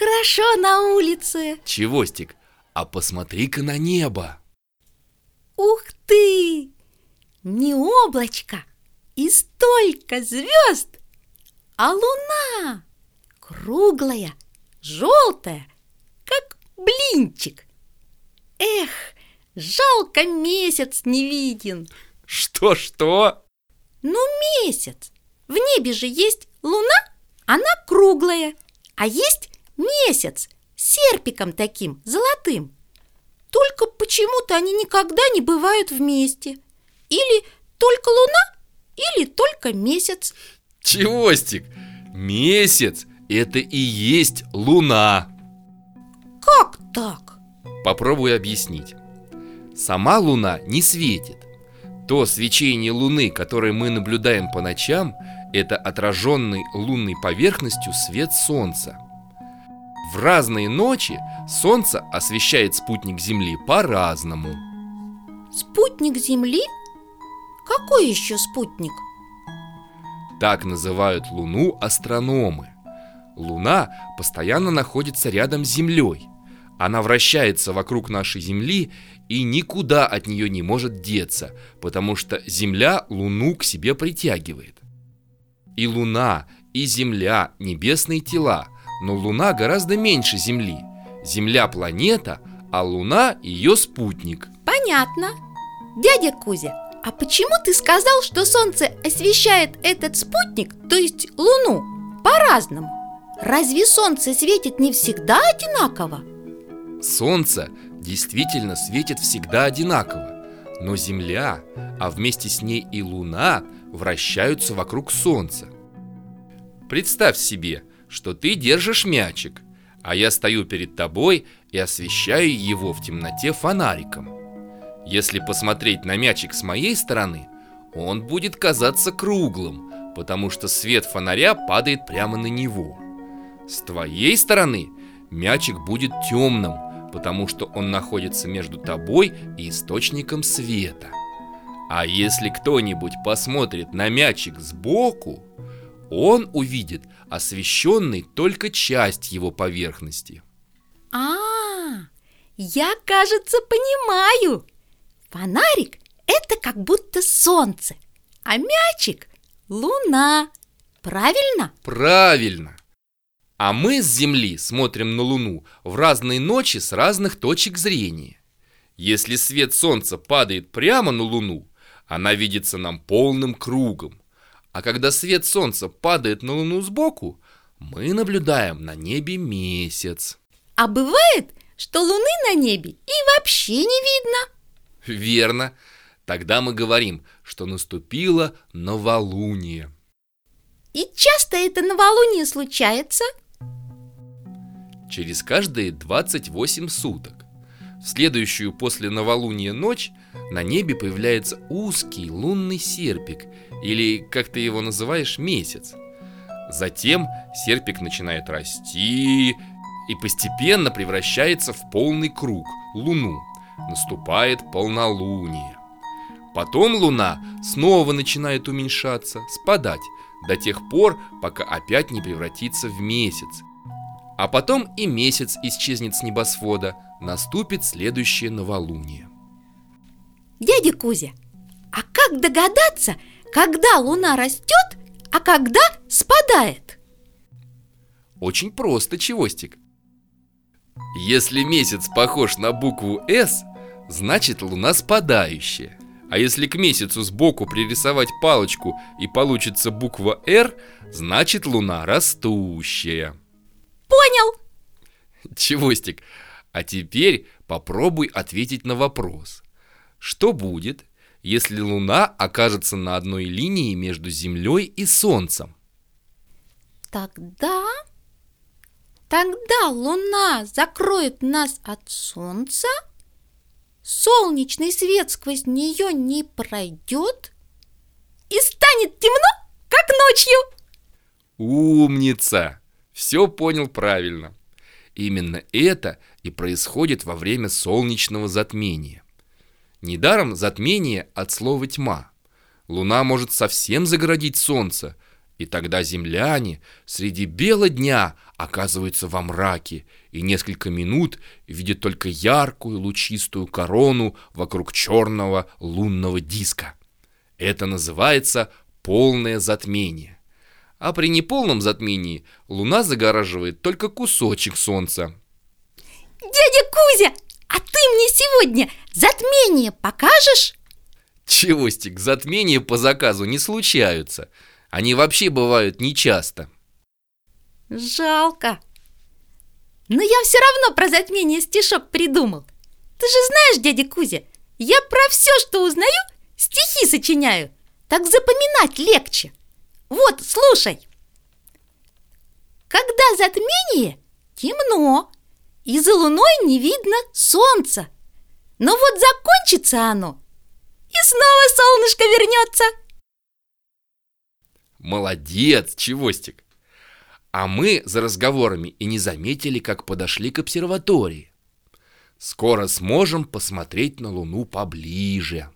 хорошо на улице. Чевостик, а посмотри-ка на небо. Ух ты! Не облачко и столько звезд А луна круглая, желтая, как блинчик. Эх, жалко месяц не виден. Что-что? Ну месяц. В небе же есть луна, она круглая А есть месяц! Серпиком таким, золотым! Только почему-то они никогда не бывают вместе. Или только луна, или только месяц. Чевостик, месяц – это и есть луна. Как так? Попробуй объяснить. Сама луна не светит. То свечение луны, которое мы наблюдаем по ночам Это отраженный лунной поверхностью свет солнца В разные ночи солнце освещает спутник Земли по-разному Спутник Земли? Какой еще спутник? Так называют Луну астрономы. Луна постоянно находится рядом с Землей. Она вращается вокруг нашей Земли и никуда от нее не может деться, потому что Земля Луну к себе притягивает. И Луна, и Земля – небесные тела, но Луна гораздо меньше Земли. Земля – планета, а Луна – ее спутник. Понятно Дядя Кузя, а почему ты сказал, что Солнце освещает этот спутник, то есть Луну, по-разному? Разве Солнце светит не всегда одинаково? Солнце действительно светит всегда одинаково, но Земля, а вместе с ней и Луна вращаются вокруг Солнца. Представь себе, что ты держишь мячик, а я стою перед тобой и освещаю его в темноте фонариком. Если посмотреть на мячик с моей стороны, он будет казаться круглым, потому что свет фонаря падает прямо на него. С твоей стороны мячик будет темным, потому что он находится между тобой и источником света. А если кто-нибудь посмотрит на мячик сбоку, он увидит освещенный только часть его поверхности. А, я, кажется, понимаю Фонарик – это как будто солнце, а мячик – луна Правильно? Правильно! А мы с Земли смотрим на Луну в разные ночи с разных точек зрения. Если свет Солнца падает прямо на Луну, она видится нам полным кругом. А когда свет Солнца падает на Луну сбоку, мы наблюдаем на небе месяц. А бывает, что луны на небе и вообще не видно Верно. Тогда мы говорим, что наступило новолуние. И часто это новолуние случается? Через каждые 28 суток. В следующую после новолуния ночь на небе появляется узкий лунный серпик, или, как ты его называешь, месяц. Затем серпик начинает расти и постепенно превращается в полный круг, луну наступает полнолуние. Потом луна снова начинает уменьшаться, спадать, до тех пор, пока опять не превратится в месяц. А потом и месяц исчезнет с небосвода, наступит следующее новолуние. Дядя Кузя, а как догадаться, когда луна растет, а когда спадает? Очень просто, Чевостик. Если месяц похож на букву «С», значит луна спадающая. А если к месяцу сбоку пририсовать палочку и получится буква «Р», значит луна растущая. Понял! Чевостик, а теперь попробуй ответить на вопрос. Что будет, если луна окажется на одной линии между Землей и Солнцем? Тогда... Тогда луна закроет нас от Солнца, солнечный свет сквозь нее не пройдет и станет темно, как ночью. Умница! Все понял правильно. Именно это и происходит во время солнечного затмения. Недаром затмение от слова тьма. Луна может совсем загородить солнце, И тогда земляне среди бела дня оказываются во мраке и несколько минут видят только яркую лучистую корону вокруг черного лунного диска. Это называется полное затмение. А при неполном затмении луна загораживает только кусочек солнца. Дядя Кузя, а ты мне сегодня затмение покажешь? Чевостик, затмения по заказу не случаются – они вообще бывают нечасто. Жалко. Но я все равно про затмение стишок придумал. Ты же знаешь, дядя Кузя, я про все, что узнаю, стихи сочиняю. Так запоминать легче. Вот, слушай. Когда затмение, темно, и за луной не видно солнца. Но вот закончится оно, и снова солнышко вернется. Молодец, Чевостик! А мы за разговорами и не заметили, как подошли к обсерватории. Скоро сможем посмотреть на Луну поближе.